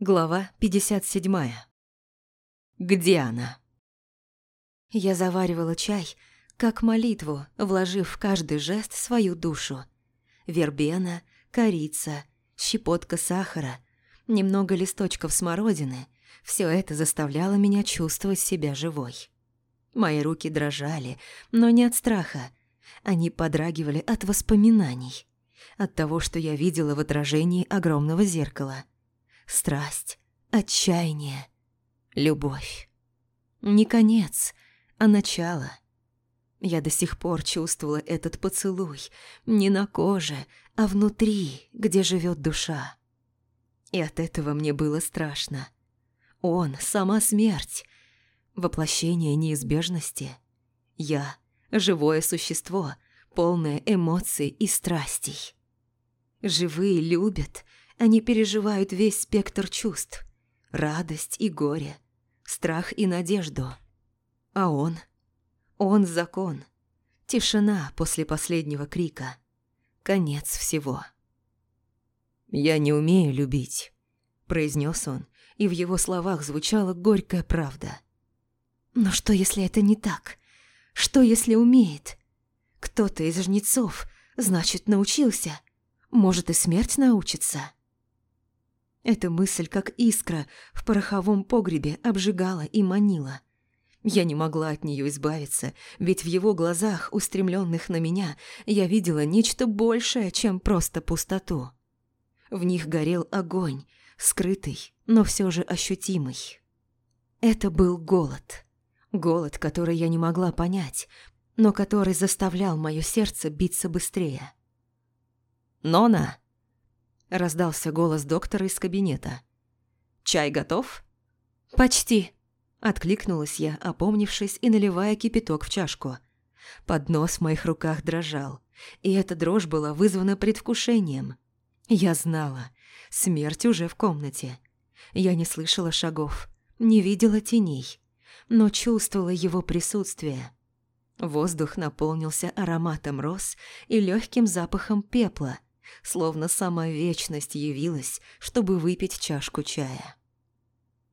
Глава 57. Где она? Я заваривала чай, как молитву, вложив в каждый жест свою душу. Вербена, корица, щепотка сахара, немного листочков смородины – все это заставляло меня чувствовать себя живой. Мои руки дрожали, но не от страха. Они подрагивали от воспоминаний. От того, что я видела в отражении огромного зеркала – страсть, отчаяние, любовь. Не конец, а начало. Я до сих пор чувствовала этот поцелуй не на коже, а внутри, где живет душа. И от этого мне было страшно. Он – сама смерть, воплощение неизбежности. Я – живое существо, полное эмоций и страстей. Живые любят, они переживают весь спектр чувств. Радость и горе, страх и надежду. А он? Он закон. Тишина после последнего крика. Конец всего. «Я не умею любить», – произнес он, и в его словах звучала горькая правда. «Но что, если это не так? Что, если умеет? Кто-то из жнецов, значит, научился. Может, и смерть научится?» Эта мысль, как искра, в пороховом погребе обжигала и манила. Я не могла от нее избавиться, ведь в его глазах, устремленных на меня, я видела нечто большее, чем просто пустоту. В них горел огонь, скрытый, но все же ощутимый. Это был голод. Голод, который я не могла понять, но который заставлял мое сердце биться быстрее. «Нона!» Раздался голос доктора из кабинета. «Чай готов?» «Почти», – откликнулась я, опомнившись и наливая кипяток в чашку. Поднос в моих руках дрожал, и эта дрожь была вызвана предвкушением. Я знала, смерть уже в комнате. Я не слышала шагов, не видела теней, но чувствовала его присутствие. Воздух наполнился ароматом роз и легким запахом пепла, словно сама вечность явилась, чтобы выпить чашку чая.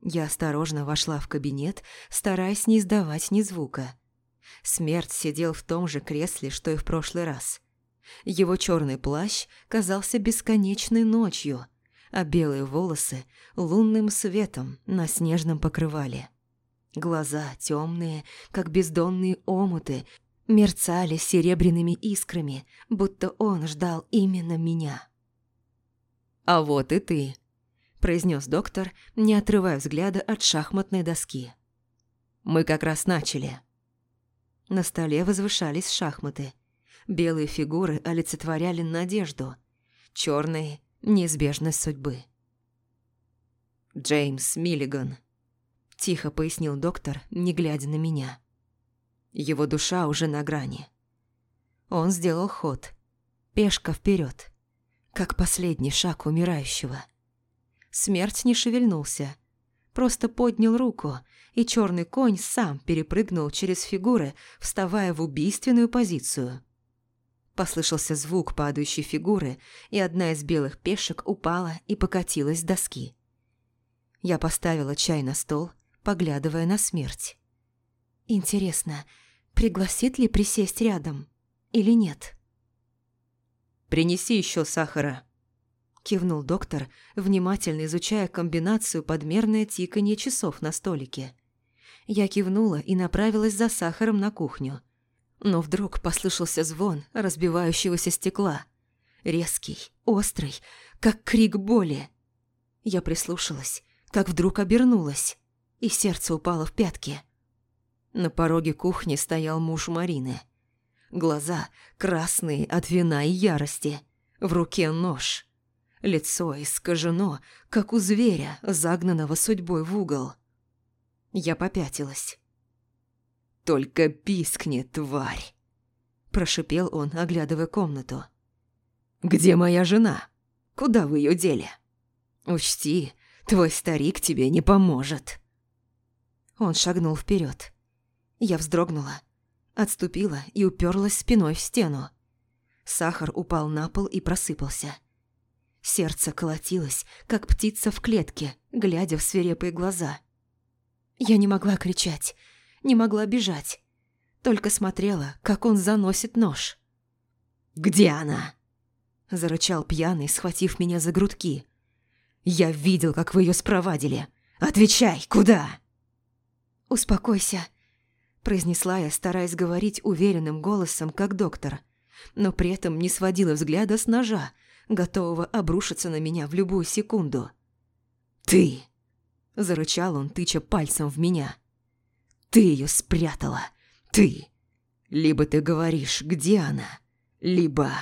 Я осторожно вошла в кабинет, стараясь не издавать ни звука. Смерть сидел в том же кресле, что и в прошлый раз. Его черный плащ казался бесконечной ночью, а белые волосы – лунным светом на снежном покрывале. Глаза темные, как бездонные омуты, мерцали серебряными искрами, будто он ждал именно меня. «А вот и ты», – произнес доктор, не отрывая взгляда от шахматной доски. «Мы как раз начали». На столе возвышались шахматы. Белые фигуры олицетворяли надежду, черные – неизбежность судьбы. «Джеймс Миллиган», – тихо пояснил доктор, не глядя на меня. Его душа уже на грани. Он сделал ход. Пешка вперед, как последний шаг умирающего. Смерть не шевельнулся. Просто поднял руку, и черный конь сам перепрыгнул через фигуры, вставая в убийственную позицию. Послышался звук падающей фигуры, и одна из белых пешек упала и покатилась с доски. Я поставила чай на стол, поглядывая на смерть. Интересно, пригласит ли присесть рядом или нет. «Принеси еще сахара», – кивнул доктор, внимательно изучая комбинацию подмерное тиканье часов на столике. Я кивнула и направилась за сахаром на кухню. Но вдруг послышался звон разбивающегося стекла. Резкий, острый, как крик боли. Я прислушалась, как вдруг обернулась, и сердце упало в пятки – на пороге кухни стоял муж Марины. Глаза красные от вина и ярости. В руке нож. Лицо искажено, как у зверя, загнанного судьбой в угол. Я попятилась. «Только пискни, тварь!» Прошипел он, оглядывая комнату. «Где моя жена? Куда вы ее дели? Учти, твой старик тебе не поможет!» Он шагнул вперед. Я вздрогнула, отступила и уперлась спиной в стену. Сахар упал на пол и просыпался. Сердце колотилось, как птица в клетке, глядя в свирепые глаза. Я не могла кричать, не могла бежать. Только смотрела, как он заносит нож. «Где она?» Зарычал пьяный, схватив меня за грудки. «Я видел, как вы ее спровадили. Отвечай, куда?» «Успокойся», – произнесла я, стараясь говорить уверенным голосом, как доктор, но при этом не сводила взгляда с ножа, готового обрушиться на меня в любую секунду. «Ты!» – зарычал он, тыча пальцем в меня. «Ты ее спрятала! Ты! Либо ты говоришь, где она, либо...»